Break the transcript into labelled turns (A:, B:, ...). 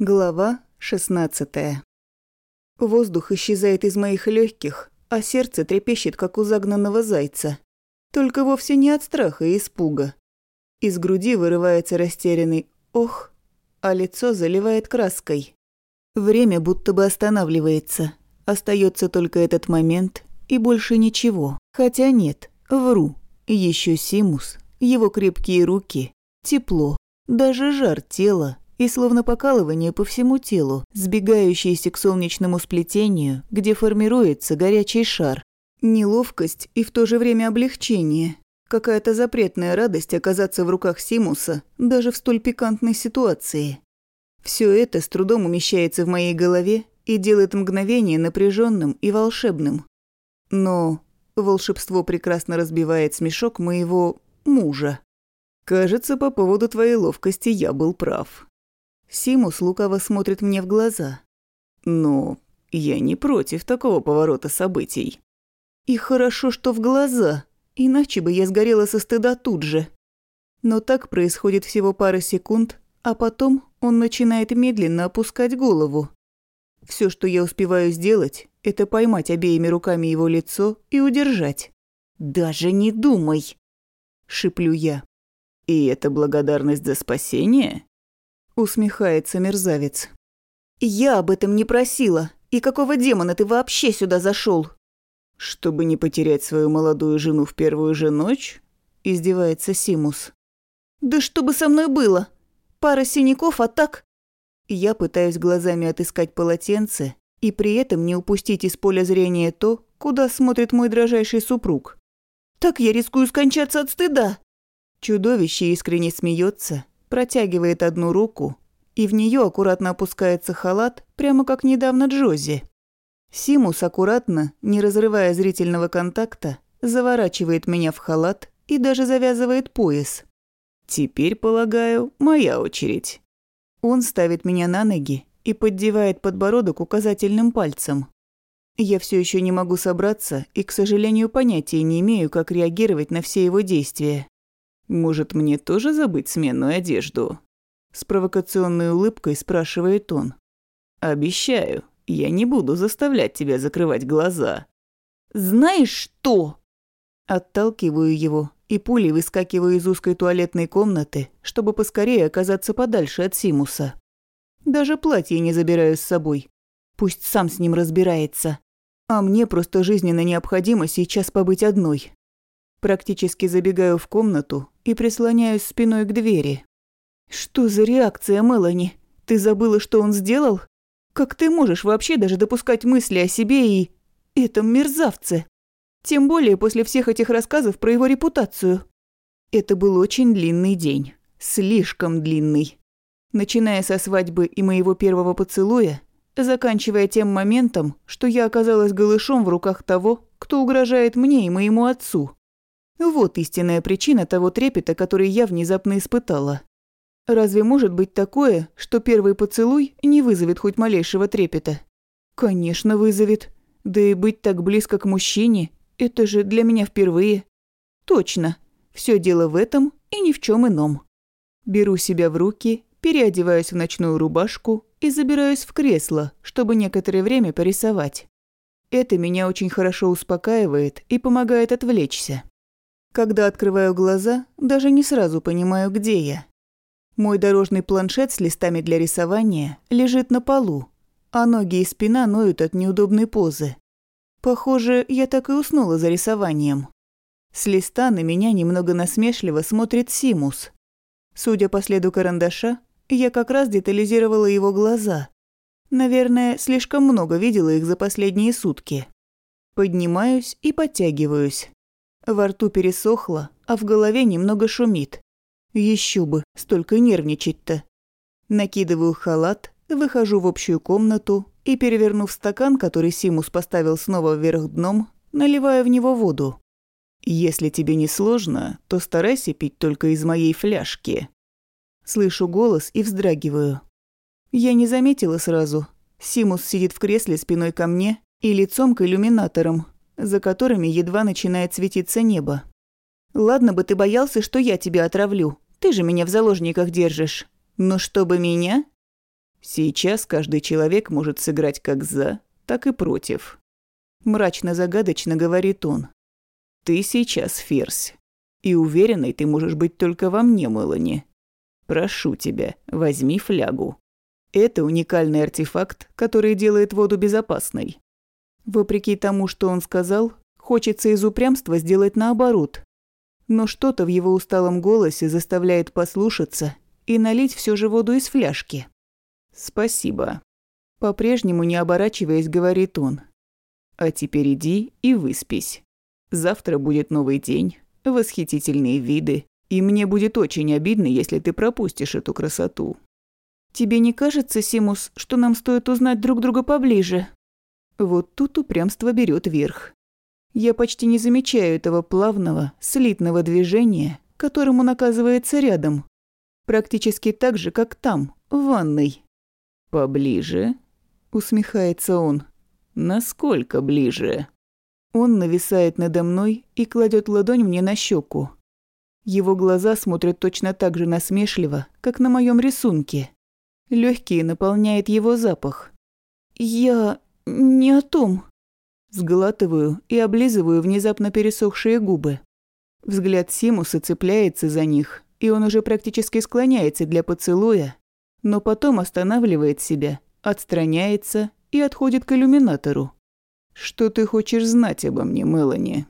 A: Глава 16 Воздух исчезает из моих легких, а сердце трепещет, как у загнанного зайца. Только вовсе не от страха и испуга. Из груди вырывается растерянный «ох», а лицо заливает краской. Время будто бы останавливается. Остается только этот момент и больше ничего. Хотя нет, вру. Еще Симус, его крепкие руки, тепло, даже жар тела и словно покалывание по всему телу, сбегающееся к солнечному сплетению, где формируется горячий шар. Неловкость и в то же время облегчение. Какая-то запретная радость оказаться в руках Симуса даже в столь пикантной ситуации. Все это с трудом умещается в моей голове и делает мгновение напряженным и волшебным. Но волшебство прекрасно разбивает смешок моего мужа. Кажется, по поводу твоей ловкости я был прав. Симус лукаво смотрит мне в глаза. Но я не против такого поворота событий. И хорошо, что в глаза, иначе бы я сгорела со стыда тут же. Но так происходит всего пара секунд, а потом он начинает медленно опускать голову. Все, что я успеваю сделать, это поймать обеими руками его лицо и удержать. «Даже не думай!» – шиплю я. «И это благодарность за спасение?» Усмехается мерзавец. «Я об этом не просила. И какого демона ты вообще сюда зашел? «Чтобы не потерять свою молодую жену в первую же ночь?» – издевается Симус. «Да что бы со мной было? Пара синяков, а так...» Я пытаюсь глазами отыскать полотенце и при этом не упустить из поля зрения то, куда смотрит мой дрожайший супруг. «Так я рискую скончаться от стыда!» Чудовище искренне смеется протягивает одну руку, и в нее аккуратно опускается халат, прямо как недавно Джози. Симус аккуратно, не разрывая зрительного контакта, заворачивает меня в халат и даже завязывает пояс. Теперь, полагаю, моя очередь. Он ставит меня на ноги и поддевает подбородок указательным пальцем. Я все еще не могу собраться и, к сожалению, понятия не имею, как реагировать на все его действия. «Может, мне тоже забыть сменную одежду?» С провокационной улыбкой спрашивает он. «Обещаю, я не буду заставлять тебя закрывать глаза». «Знаешь что?» Отталкиваю его и пулей выскакиваю из узкой туалетной комнаты, чтобы поскорее оказаться подальше от Симуса. Даже платье не забираю с собой. Пусть сам с ним разбирается. А мне просто жизненно необходимо сейчас побыть одной. Практически забегаю в комнату и прислоняюсь спиной к двери. «Что за реакция, Мелани? Ты забыла, что он сделал? Как ты можешь вообще даже допускать мысли о себе и... этом мерзавце? Тем более после всех этих рассказов про его репутацию». Это был очень длинный день. Слишком длинный. Начиная со свадьбы и моего первого поцелуя, заканчивая тем моментом, что я оказалась голышом в руках того, кто угрожает мне и моему отцу. Вот истинная причина того трепета, который я внезапно испытала. Разве может быть такое, что первый поцелуй не вызовет хоть малейшего трепета? Конечно, вызовет. Да и быть так близко к мужчине – это же для меня впервые. Точно. Все дело в этом и ни в чем ином. Беру себя в руки, переодеваюсь в ночную рубашку и забираюсь в кресло, чтобы некоторое время порисовать. Это меня очень хорошо успокаивает и помогает отвлечься. Когда открываю глаза, даже не сразу понимаю, где я. Мой дорожный планшет с листами для рисования лежит на полу, а ноги и спина ноют от неудобной позы. Похоже, я так и уснула за рисованием. С листа на меня немного насмешливо смотрит Симус. Судя по следу карандаша, я как раз детализировала его глаза. Наверное, слишком много видела их за последние сутки. Поднимаюсь и подтягиваюсь. Во рту пересохло, а в голове немного шумит. Еще бы, столько нервничать-то. Накидываю халат, выхожу в общую комнату и, перевернув стакан, который Симус поставил снова вверх дном, наливаю в него воду. «Если тебе не сложно, то старайся пить только из моей фляжки». Слышу голос и вздрагиваю. Я не заметила сразу. Симус сидит в кресле спиной ко мне и лицом к иллюминаторам, за которыми едва начинает светиться небо. «Ладно бы ты боялся, что я тебя отравлю. Ты же меня в заложниках держишь. Но чтобы меня...» Сейчас каждый человек может сыграть как за, так и против. Мрачно-загадочно говорит он. Ты сейчас ферзь. И уверенной ты можешь быть только во мне, Мелани. Прошу тебя, возьми флягу. Это уникальный артефакт, который делает воду безопасной. Вопреки тому, что он сказал, хочется из упрямства сделать наоборот. Но что-то в его усталом голосе заставляет послушаться и налить все же воду из фляжки. «Спасибо». По-прежнему не оборачиваясь, говорит он. «А теперь иди и выспись. Завтра будет новый день, восхитительные виды, и мне будет очень обидно, если ты пропустишь эту красоту». «Тебе не кажется, Симус, что нам стоит узнать друг друга поближе?» Вот тут упрямство берет верх. Я почти не замечаю этого плавного, слитного движения, которым он оказывается рядом. Практически так же, как там, в ванной. «Поближе?» – усмехается он. «Насколько ближе?» Он нависает надо мной и кладет ладонь мне на щеку. Его глаза смотрят точно так же насмешливо, как на моем рисунке. Легкие наполняет его запах. «Я не о том». Сглатываю и облизываю внезапно пересохшие губы. Взгляд Симуса цепляется за них, и он уже практически склоняется для поцелуя, но потом останавливает себя, отстраняется и отходит к иллюминатору. «Что ты хочешь знать обо мне, Мелани?»